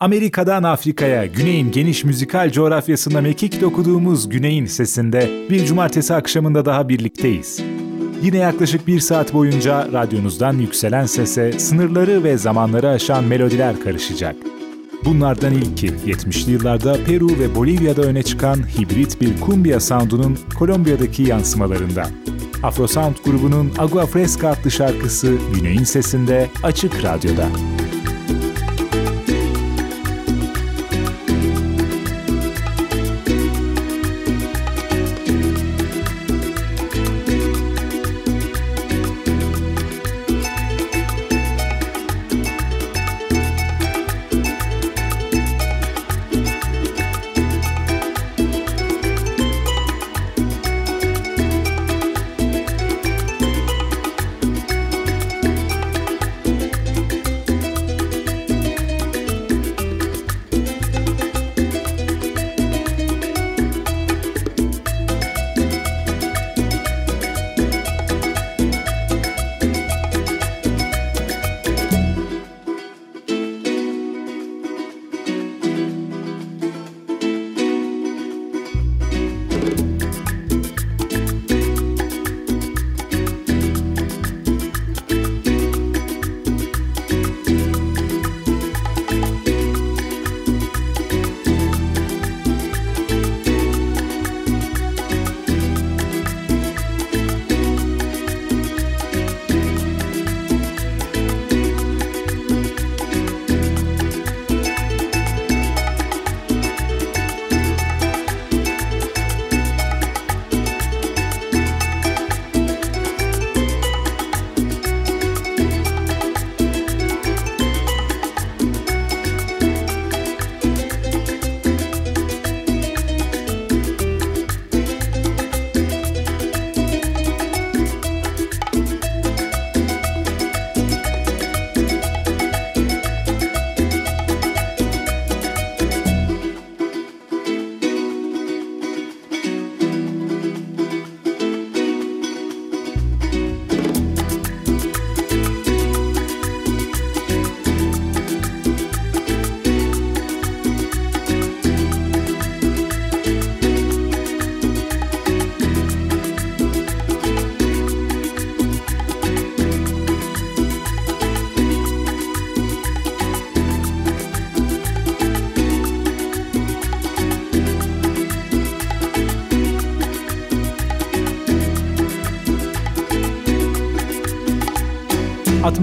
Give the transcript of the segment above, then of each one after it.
Amerika'dan Afrika'ya, Güney'in geniş müzikal coğrafyasında mekik dokuduğumuz Güney'in sesinde bir cumartesi akşamında daha birlikteyiz. Yine yaklaşık bir saat boyunca radyonuzdan yükselen sese sınırları ve zamanları aşan melodiler karışacak. Bunlardan ilki 70'li yıllarda Peru ve Bolivya'da öne çıkan hibrit bir kumbia sound'unun Kolombiya'daki yansımalarından. Afrosound grubunun Agua Fresca adlı şarkısı Güney'in sesinde Açık Radyo'da.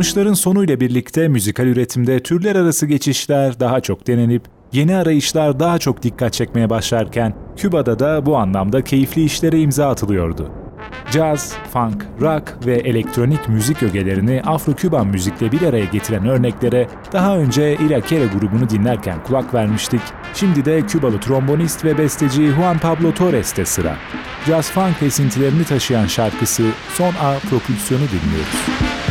...60'ların sonuyla birlikte müzikal üretimde türler arası geçişler daha çok denenip... ...yeni arayışlar daha çok dikkat çekmeye başlarken... ...Küba'da da bu anlamda keyifli işlere imza atılıyordu. Caz, funk, rock ve elektronik müzik ögelerini Afro-Küban müzikle bir araya getiren örneklere daha önce Irakere grubunu dinlerken kulak vermiştik. Şimdi de Kübalı trombonist ve besteci Juan Pablo Torres'te sıra. Jazz funk esintilerini taşıyan şarkısı Son A Propulsiyonu dinliyoruz.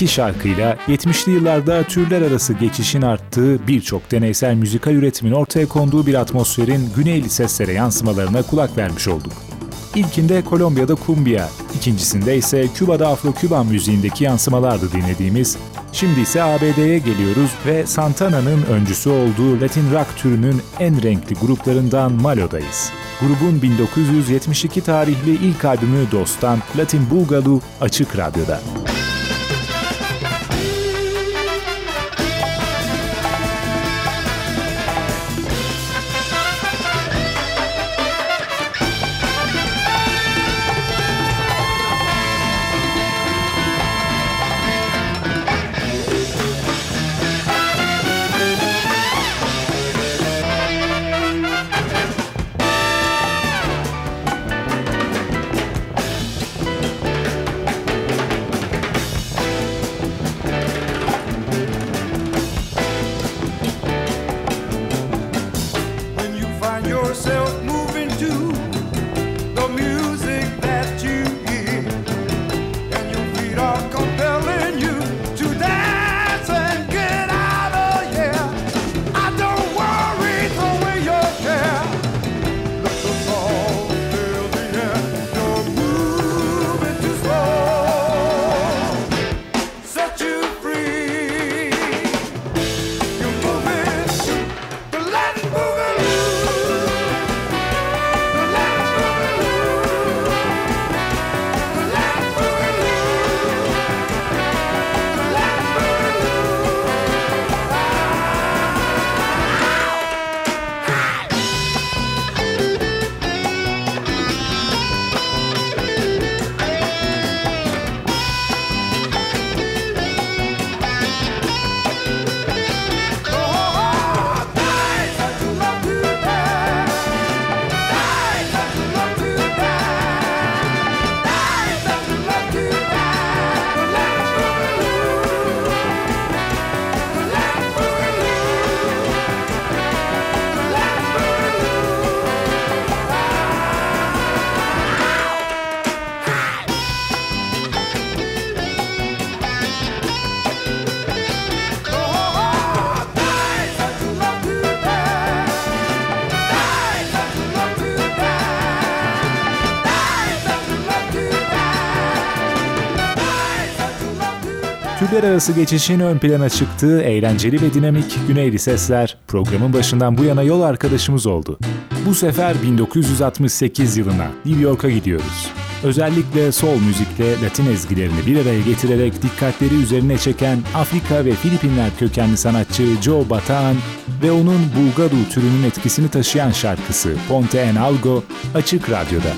İki şarkıyla 70'li yıllarda türler arası geçişin arttığı birçok deneysel müzikal üretimin ortaya konduğu bir atmosferin güneyli seslere yansımalarına kulak vermiş olduk. İlkinde Kolombiya'da kumbia, ikincisinde ise Küba'da Afro-Küban müziğindeki yansımalardı dinlediğimiz. Şimdi ise ABD'ye geliyoruz ve Santana'nın öncüsü olduğu Latin rock türünün en renkli gruplarından Malo'dayız. Grubun 1972 tarihli ilk albümü Dost'tan Latin Boogaloo Açık Radyo'da. Türler arası geçişin ön plana çıktığı eğlenceli ve dinamik Güneyli Sesler programın başından bu yana yol arkadaşımız oldu. Bu sefer 1968 yılına New York'a gidiyoruz. Özellikle sol müzikle Latin ezgilerini bir araya getirerek dikkatleri üzerine çeken Afrika ve Filipinler kökenli sanatçı Joe Bataan ve onun Bulgadu türünün etkisini taşıyan şarkısı Ponte en Algo açık radyoda.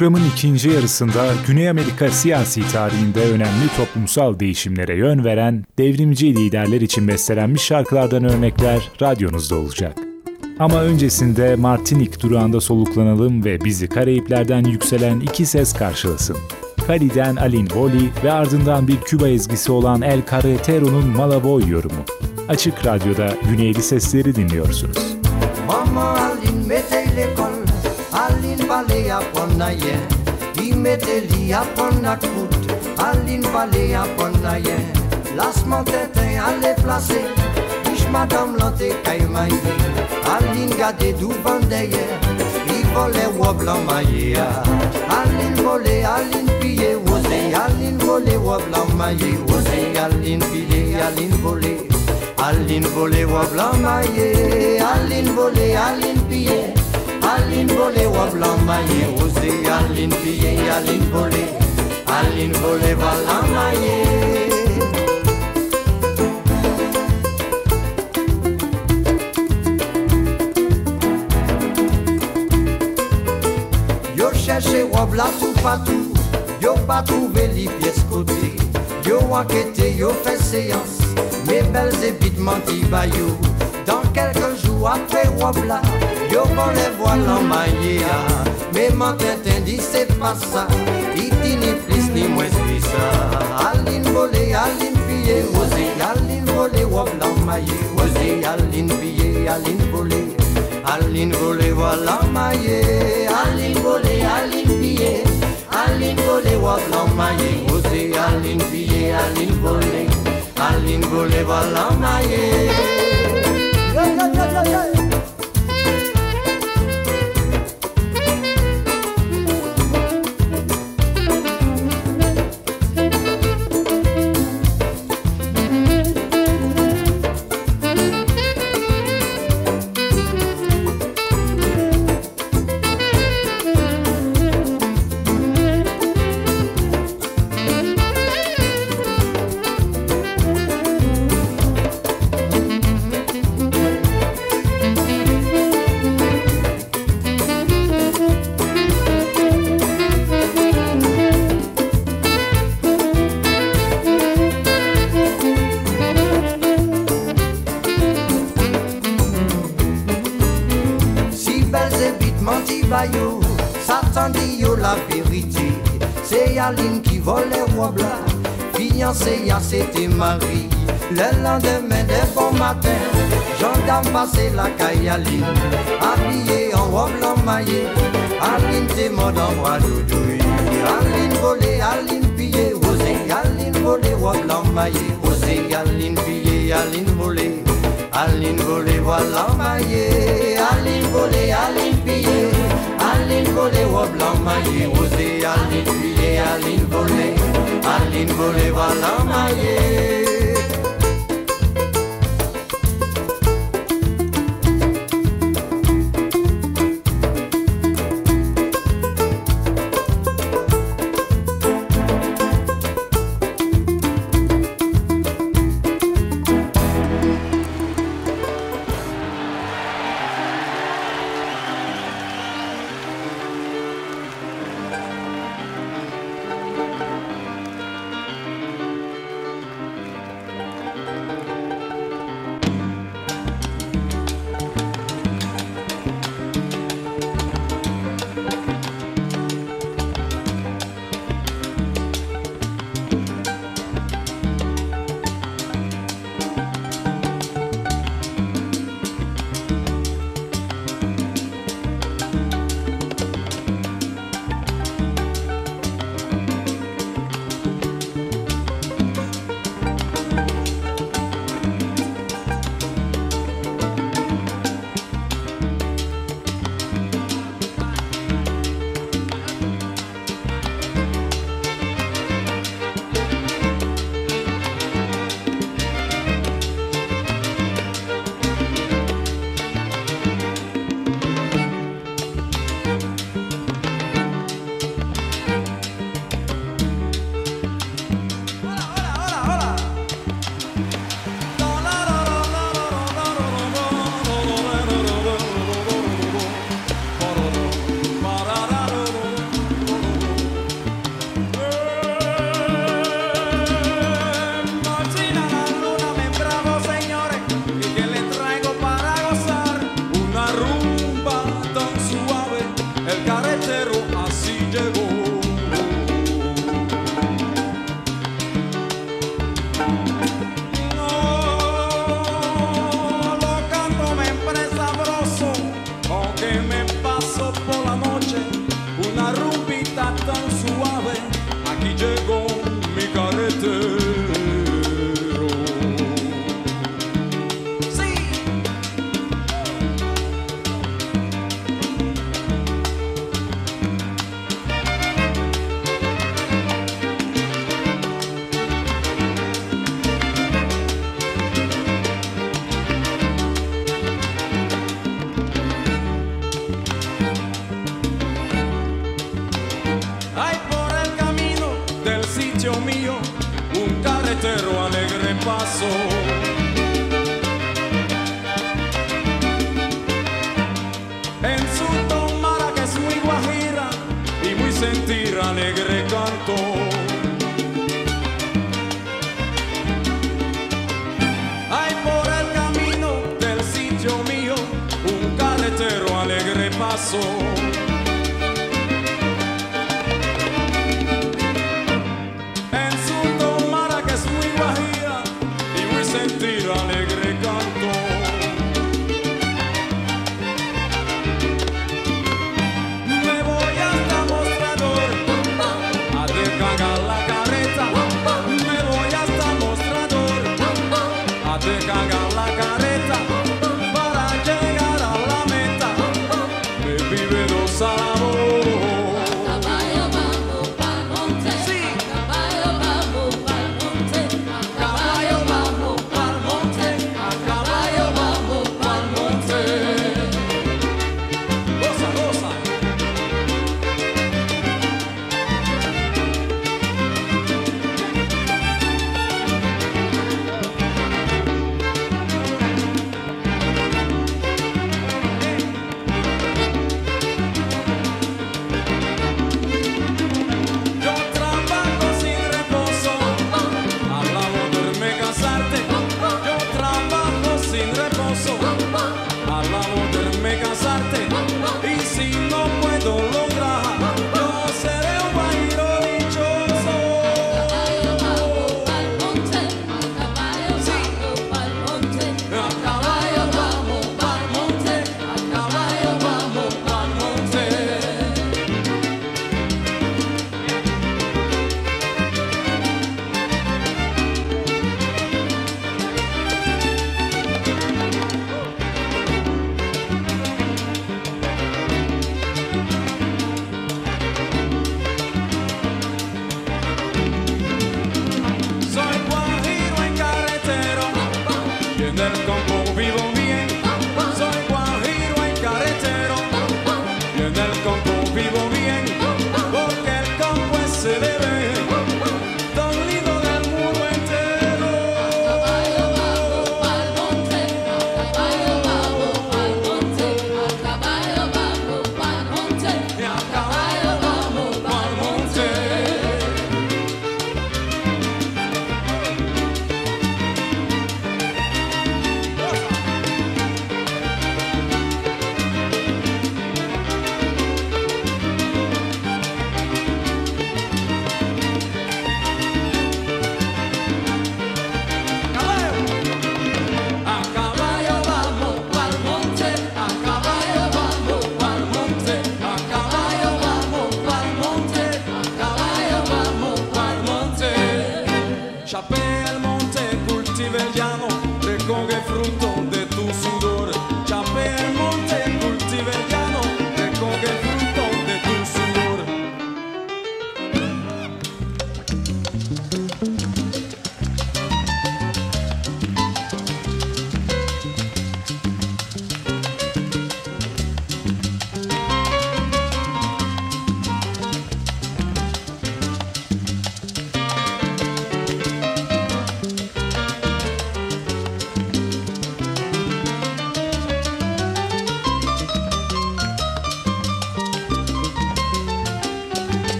Programın ikinci yarısında Güney Amerika siyasi tarihinde önemli toplumsal değişimlere yön veren devrimci liderler için bestelenmiş şarkılardan örnekler radyonuzda olacak. Ama öncesinde Martinik durağında soluklanalım ve bizi Karayipler'den yükselen iki ses karşılasın. Cali'den Alin Voli ve ardından bir Küba ezgisi olan El Carretero'nun Malavoy yorumu. Açık Radyo'da Güneyli Sesleri dinliyorsunuz. Mama Alin bale apon ayen Imeteli apon akut Alin bale apon ayen Lasman tete ale plase Ish madam lante kay maye Alin gade du bandeye I vole wobla maye Alin vole alin piye Ose alin vole wobla maye Ose alin piye alin vole Alin vole wobla maye Alin vole alin vole wab la maye, Ose Alin piye, Alin vole, Alin vole maye. Yo cherche wab la tout yo pas trouvé li pièce côté, yo enquêté, yo fait séance. Mes belles épites menti bayou Dans quelques jours après Wabla Yo vont les voiles en maillé Mais dit c'est pas ça. Ni plus ni moins ça Aline volé, Aline pillé Osé, Aline volé, Wabla en maillé Osé, Aline pillé, Aline volé Aline volé, maillé Aline volé, Aline pillé Aline volé, Wabla en maillé Osé, Aline pillé, Aline volé Aline volé voilà maillé. La vérité. C'est Aline qui volait Wabla, fiancée à c'était Marie. Le lendemain des bons matins, gendarme passé la caille Aline, habillée en robe blanc maillé. Aline t'es mort dans bois doudouille. Aline volée, Aline pillée, osé, Aline volée, robe blanc maillé, osé, Aline pillée, Aline volée. Aline volée, voilà maillé, Aline volée, Aline pillée, les rois blancs, magie rosée, allée de juillet, allée de volée, voilà, allez. entero alegre paso. En su tomara que es muy guajira y muy sentir alegre canto. Hay por el camino del sitio mío un carretero alegre paso.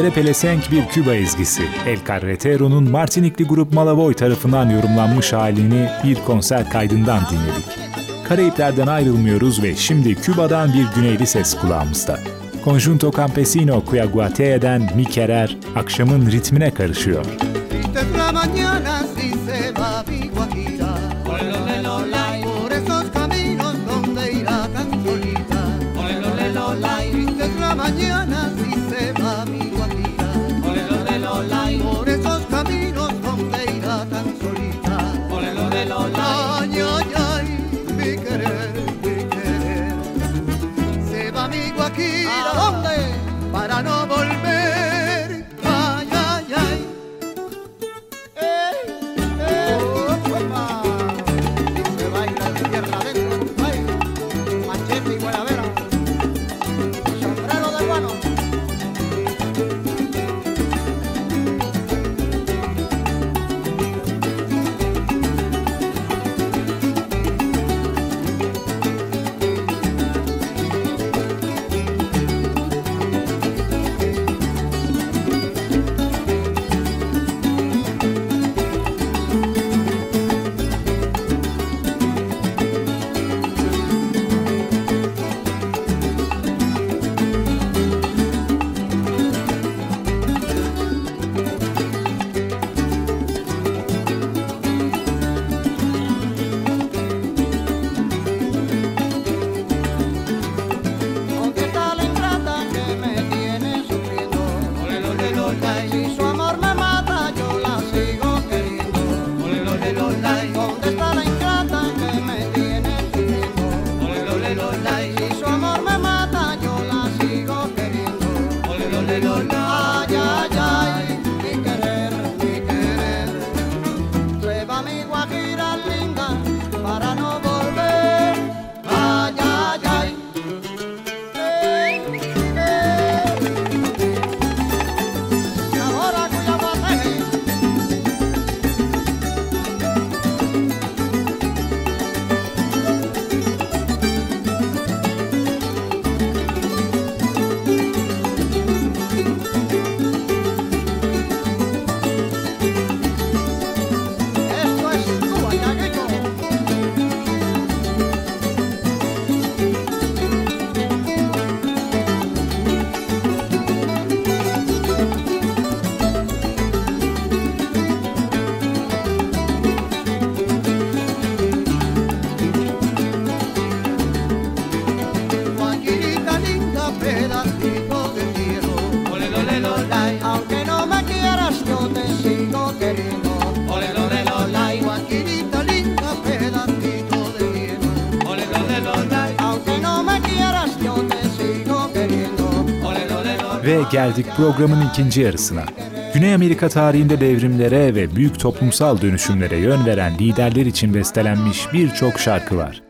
Dillere pelesenk bir Küba ezgisi. El Carretero'nun Martinikli grup Malavoy tarafından yorumlanmış halini bir konser kaydından dinledik. Karayipler'den ayrılmıyoruz ve şimdi Küba'dan bir güneyli ses kulağımızda. Conjunto Campesino Cuyaguate'den Mikerer akşamın ritmine karışıyor. Geldik programın ikinci yarısına. Güney Amerika tarihinde devrimlere ve büyük toplumsal dönüşümlere yön veren liderler için bestelenmiş birçok şarkı var.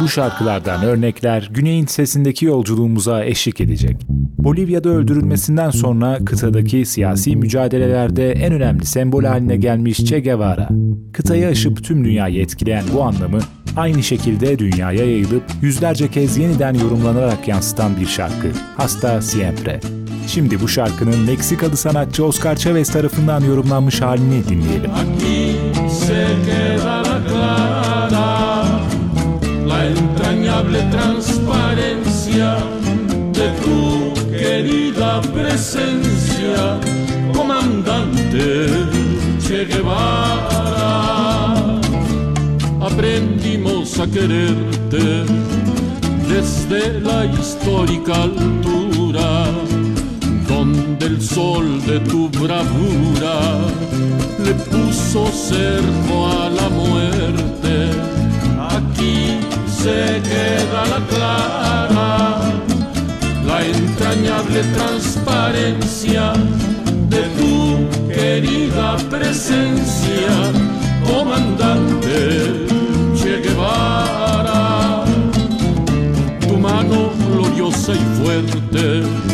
Bu şarkılardan örnekler Güney'in sesindeki yolculuğumuza eşlik edecek. Bolivya'da öldürülmesinden sonra kıtadaki siyasi mücadelelerde en önemli sembol haline gelmiş Che Guevara. Kıtayı aşıp tüm dünyayı etkileyen bu anlamı aynı şekilde dünyaya yayılıp yüzlerce kez yeniden yorumlanarak yansıtan bir şarkı. Hasta Siempre. Şimdi bu şarkının Meksikalı sanatçı Oscar Chavez tarafından yorumlanmış halini dinleyelim. Aprendimos a quererte desde la histórica bravura le puso cerco a la muerte. Aquí se queda la clara, la entrañable transparencia de tu querida presencia, comandante Che Guevara. Tu mano gloriosa y fuerte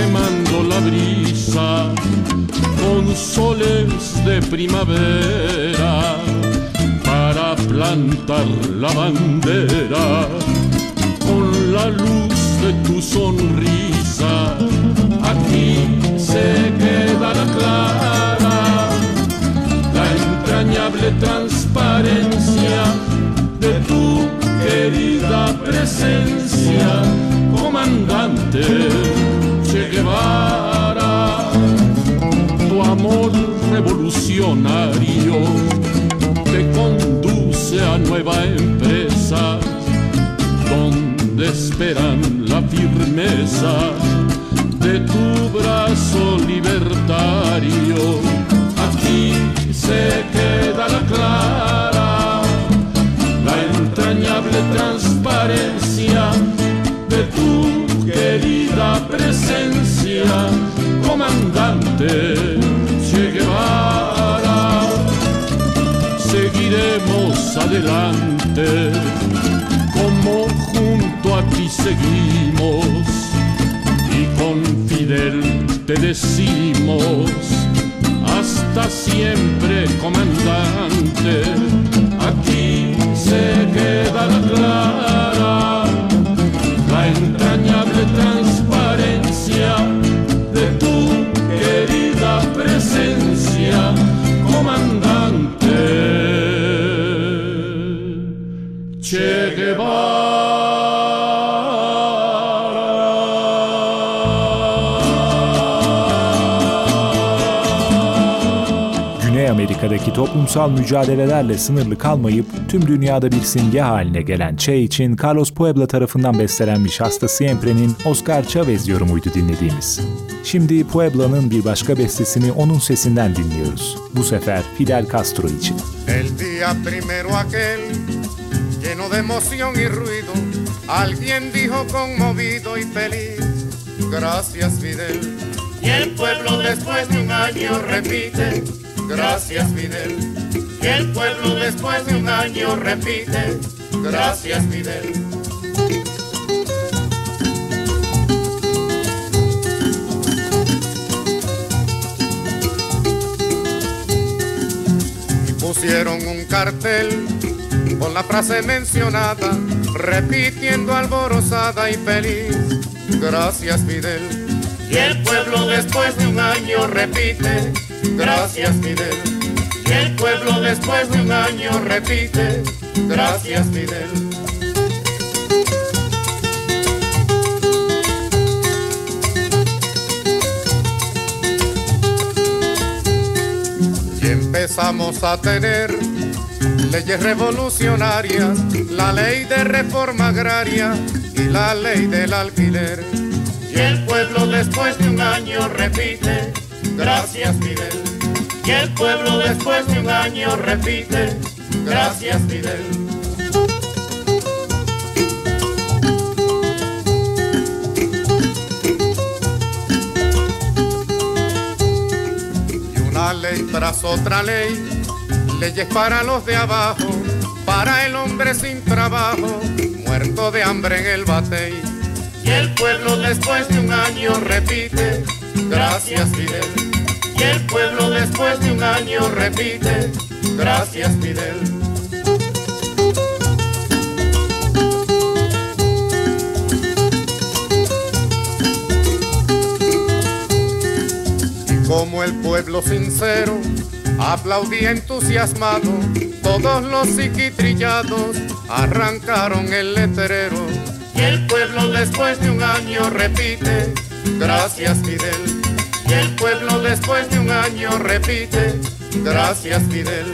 Quemando la brisa con soles de primavera para plantar la bandera con la luz de tu sonrisa. Aquí de tu brazo libertario. Aquí se queda la clara, la entrañable transparencia de tu querida presencia, comandante Che Guevara. Seguiremos adelante como junto a ti seguimos Te decimos hasta siempre comandante. Aquí se queda la clara la entrañable transparencia Güney Amerika'daki toplumsal mücadelelerle sınırlı kalmayıp tüm dünyada bir simge haline gelen Che için Carlos Puebla tarafından bestelenmiş Hasta Siempre'nin Oscar Chavez yorumuydu dinlediğimiz. Şimdi Puebla'nın bir başka bestesini onun sesinden dinliyoruz. Bu sefer Fidel Castro için. El día primero aquel, lleno de emoción y ruido, alguien dijo conmovido y feliz, gracias Fidel. Y el pueblo después de un año repite, gracias Fidel. Y el pueblo después de un año repite, gracias Fidel. y pusieron un cartel con la frase mencionada, repitiendo alborozada y feliz. Gracias Fidel. Y el pueblo después de un año repite, gracias Fidel. Y el pueblo después de un año repite, gracias Fidel. y empezamos a tener leyes revolucionarias, la ley de reforma agraria y la ley del alquiler. Y el pueblo después de un año repite, gracias Fidel. Y el pueblo después de un año repite, gracias Fidel. y una ley tras otra ley, leyes para los de abajo, para el hombre sin trabajo, muerto de hambre en el batey. Y el pueblo después de un año repite, gracias Fidel. Y el pueblo después de un año repite, gracias Fidel. Y como el pueblo sincero aplaudía entusiasmado, todos los psiquitrillados arrancaron el letrero. Y el pueblo después de un año repite, gracias Fidel. Y el pueblo después de un año repite, gracias Fidel.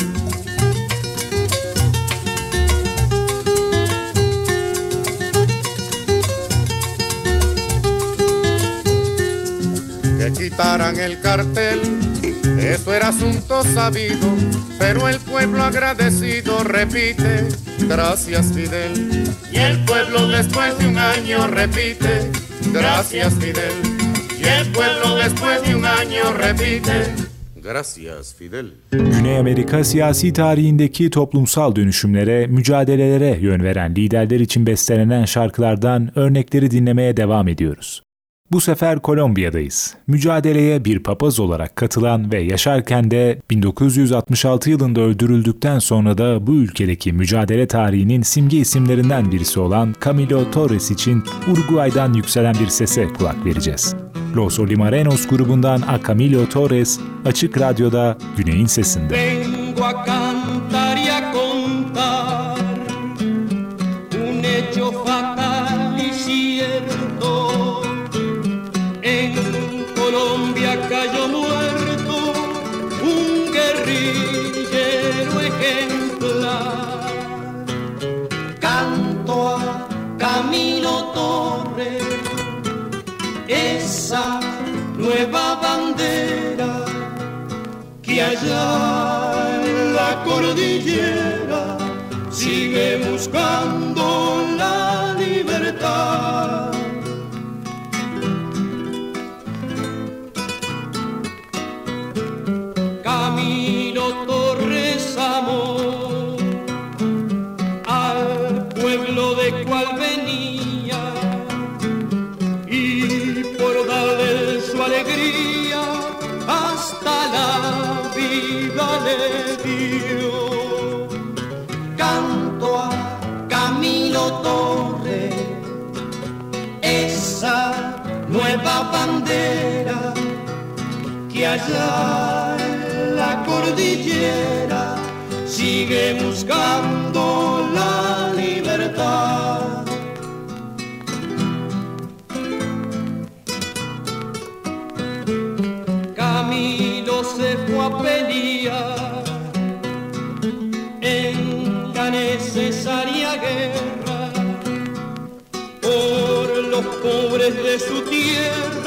que quitaran el cartel. Eso era asunto sabido, pero el pueblo agradecido repite, gracias Fidel. Y el pueblo después de un año repite, gracias Fidel. Y el pueblo después de un año repite. Gracias, Fidel. Güney Amerika siyasi tarihindeki toplumsal dönüşümlere, mücadelelere yön veren liderler için bestelenen şarkılardan örnekleri dinlemeye devam ediyoruz. Bu sefer Kolombiya'dayız. Mücadeleye bir papaz olarak katılan ve yaşarken de 1966 yılında öldürüldükten sonra da bu ülkedeki mücadele tarihinin simge isimlerinden birisi olan Camilo Torres için Uruguay'dan yükselen bir sese kulak vereceğiz. Los Olimarenos grubundan A Camilo Torres, Açık Radyo'da Güney'in Sesinde. Vengo que allá en la cordillera sigue buscando la libertad. Que allá en la cordillera sigue buscando la libertad. Camilo se fue a pelear en la necesaria guerra por los pobres de su tierra.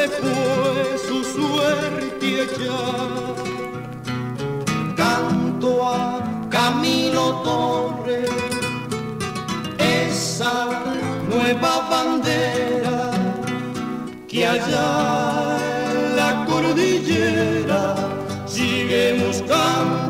Se su suerte echar. Canto a Camilo Torres, esa nueva bandera que allá en la cordillera sigue buscando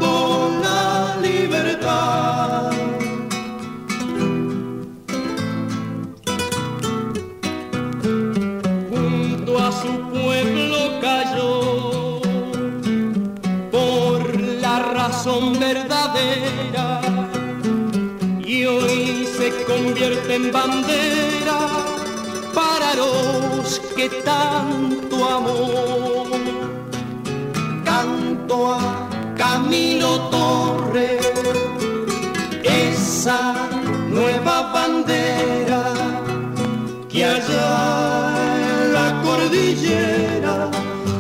convierte en bandera para los que tanto amó. Canto a Camilo Torres, esa nueva bandera que allá en la cordillera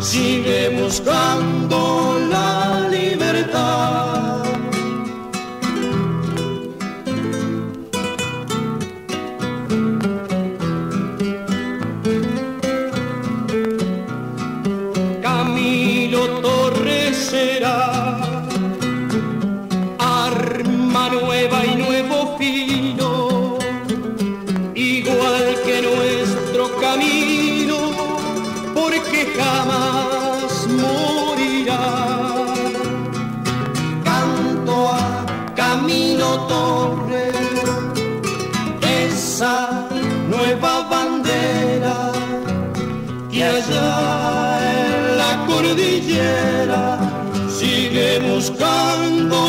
sigue buscando la libertad. Esa nueva bandera que allá en la cordillera sigue buscando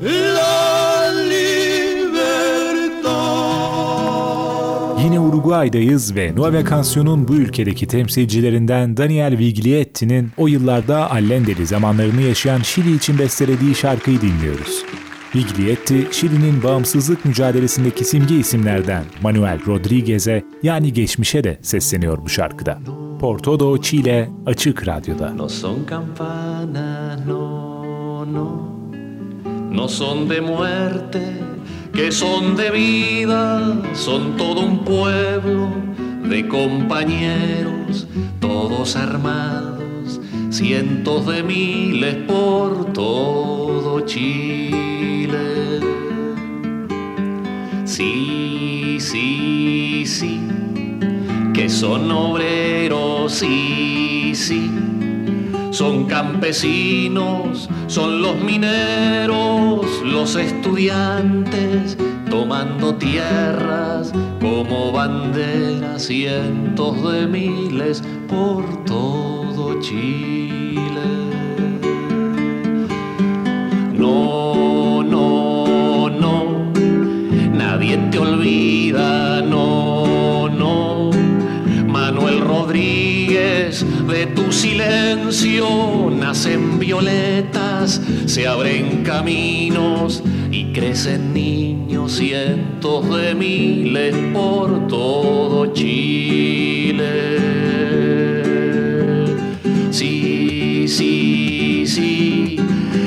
la libertad. Yine Uruguay'dayız ve Nueva Canción'un bu ülkedeki temsilcilerinden Daniel Viglietti'nin o yıllarda Allende'li zamanlarını yaşayan Şili için bestelediği şarkıyı dinliyoruz. Viglietti, Şili'nin bağımsızlık mücadelesindeki simge isimlerden Manuel Rodriguez'e yani geçmişe de sesleniyor bu şarkıda. Portodo, Chile, Açık Radyo'da. No son campanas, no, no, no son de muerte, que son de vida, son todo un pueblo de compañeros, todos armados, cientos de miles por todo Chile. Sí, sí, sí, son obreros, sí, sí. Son campesinos, son los mineros, los estudiantes, tomando tierras como banderas, cientos de miles por todo Chile. No, nadie te olvida, no, no. Manuel Rodríguez, de tu silencio nacen violetas, se abren caminos y crecen niños, cientos de miles por todo Chile. Sí, sí, sí,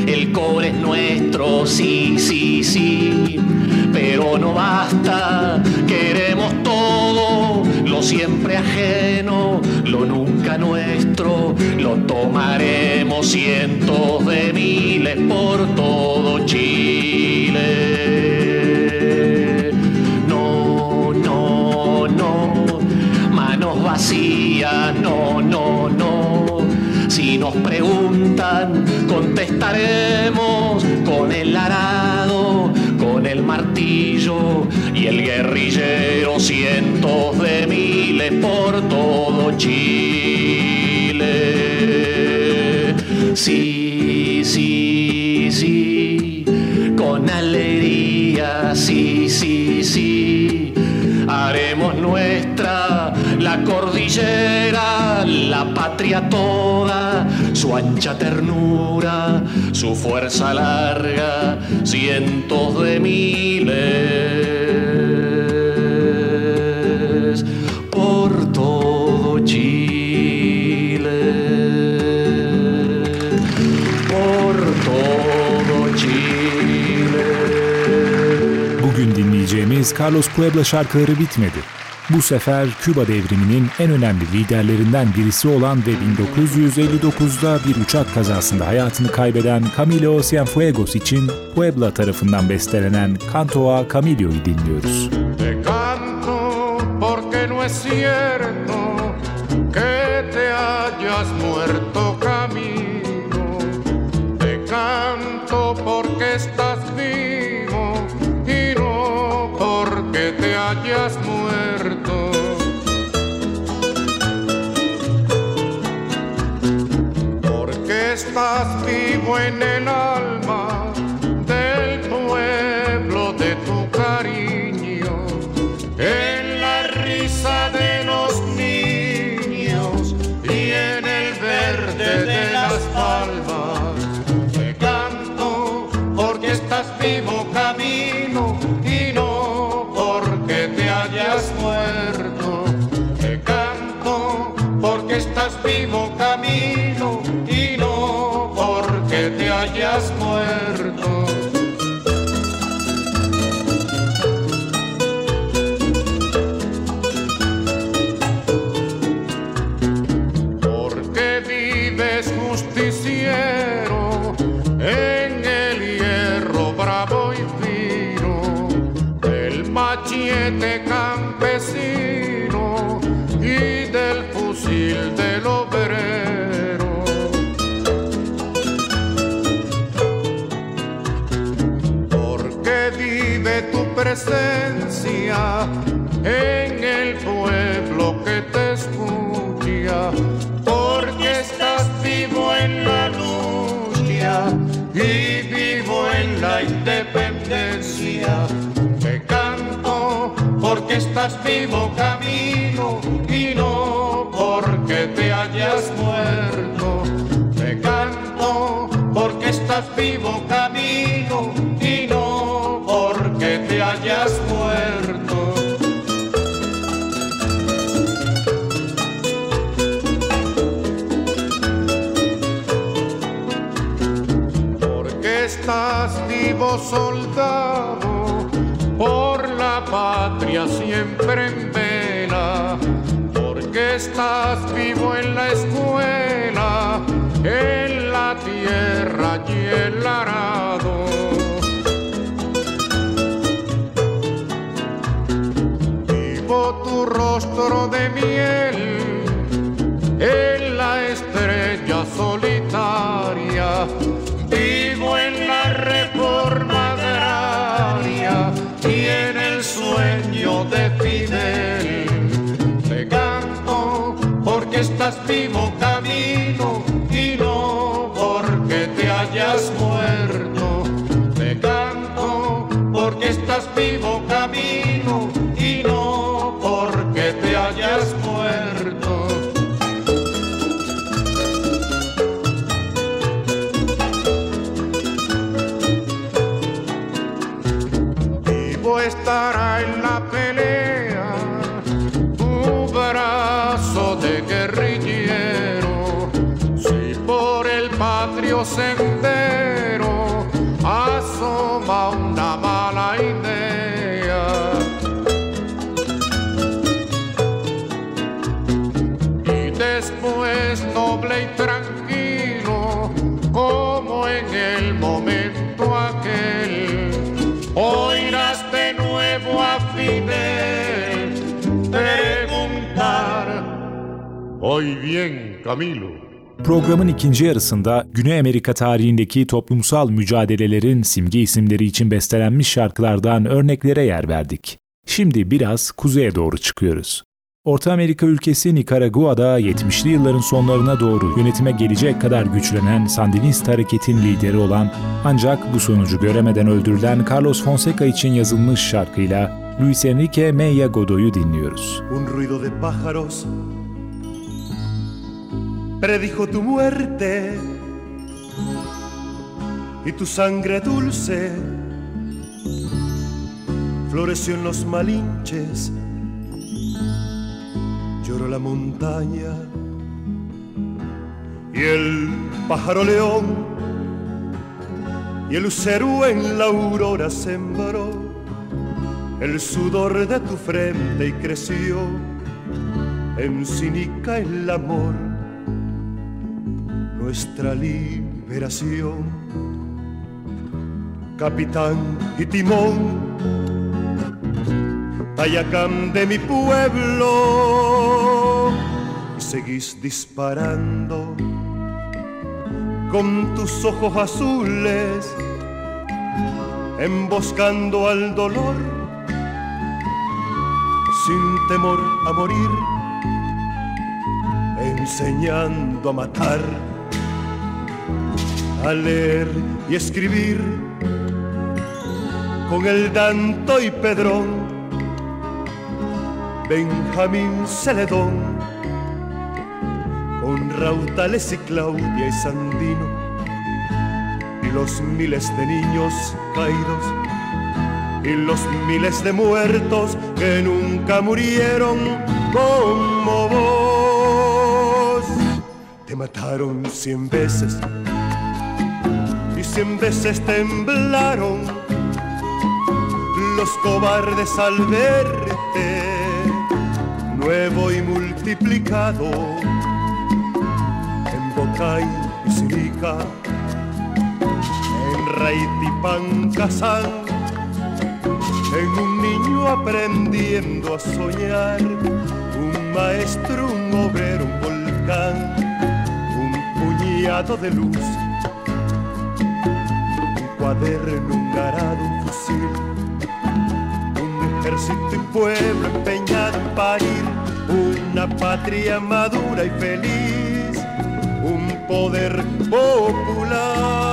el cobre es nuestro, sí, sí, sí, pero no basta, queremos todo, lo siempre ajeno, lo nunca nuestro, lo tomaremos cientos de miles por todo Chile. No, no, no, manos vacías, no, no, no. Si nos preguntan, contestaremos con el arado, el martillo y el guerrillero, cientos de miles por todo Chile. Sí, sí, sí, con alegría, sí, sí, sí, haremos nuestra la cordillera, la patria toda, su ancha ternura, su fuerza larga, cientos de miles por todo Chile, por todo Chile. Bugün dinleyeceğimiz Carlos Puebla şarkıları bitmedi. Bu sefer Küba devriminin en önemli liderlerinden birisi olan ve 1959'da bir uçak kazasında hayatını kaybeden Camilo Cienfuegos için Puebla tarafından bestelenen Canto a Camillo'yu dinliyoruz. Te canto porque no es cierto que te hayas muerto camino. Te canto porque estás vivo y no porque te hayas muerto. buena all. Te hayas presencia en el pueblo que te escucha, porque estás vivo en la lucha y vivo en la independencia. Te canto porque estás vivo camino y no porque te hayas muerto. Te canto porque estás vivo camino vivo soldado, por la patria siempre en vela. Porque estás vivo en la escuela, en la tierra y el arado. como tu rostro de miel Hoy bien, Camilo. Programın ikinci yarısında Güney Amerika tarihindeki toplumsal mücadelelerin simge isimleri için bestelenmiş şarkılardan örneklere yer verdik. Şimdi biraz kuzeye doğru çıkıyoruz. Orta Amerika ülkesi Nikaragua'da 70'li yılların sonlarına doğru yönetime gelecek kadar güçlenen Sandinist hareketin lideri olan ancak bu sonucu göremeden öldürülen Carlos Fonseca için yazılmış şarkıyla Luis Enrique Meya Godoy'u dinliyoruz. Un ruido de pájaros predijo tu muerte y tu sangre dulce floreció en los malinches. Lloró la montaña y el pájaro león y el lucero en la aurora sembró el sudor de tu frente y creció en cínica el amor, nuestra liberación. Capitán y timón, Tayacán de mi pueblo, seguís disparando con tus ojos azules, emboscando al dolor sin temor a morir, enseñando a matar, a leer y escribir con el Danto y Pedrón, Benjamín Celedón, con Rautales y Claudia y Sandino, y los miles de niños caídos y los miles de muertos que nunca murieron como vos. Te mataron cien veces cien veces temblaron los cobardes al verte, nuevo y multiplicado en Bocay y Silica, en Raitipán, Kazán en un niño aprendiendo a soñar, un maestro, un obrero, un volcán, un puñado de luz, cuaderno, un arado, un fusil, un ejército y pueblo empeñado en parir, una patria madura y feliz, un poder popular.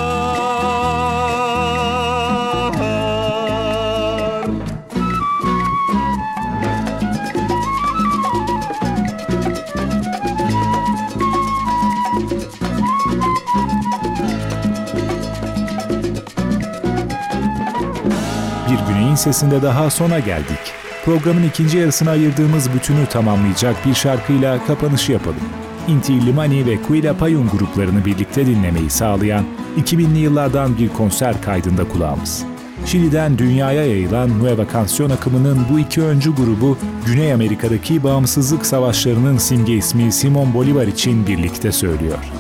Sesinde daha sona geldik. Programın ikinci yarısına ayırdığımız bütünü tamamlayacak bir şarkıyla kapanışı yapalım. Inti Limani ve Kuila Payun gruplarını birlikte dinlemeyi sağlayan 2000'li yıllardan bir konser kaydında kulağımız. Şili'den dünyaya yayılan Nueva Canción akımının bu iki öncü grubu Güney Amerika'daki bağımsızlık savaşlarının simge ismi Simon Bolivar için birlikte söylüyor.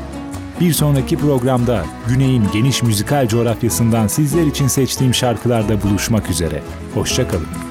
Bir sonraki programda Güney'in geniş müzikal coğrafyasından sizler için seçtiğim şarkılarda buluşmak üzere. Hoşçakalın.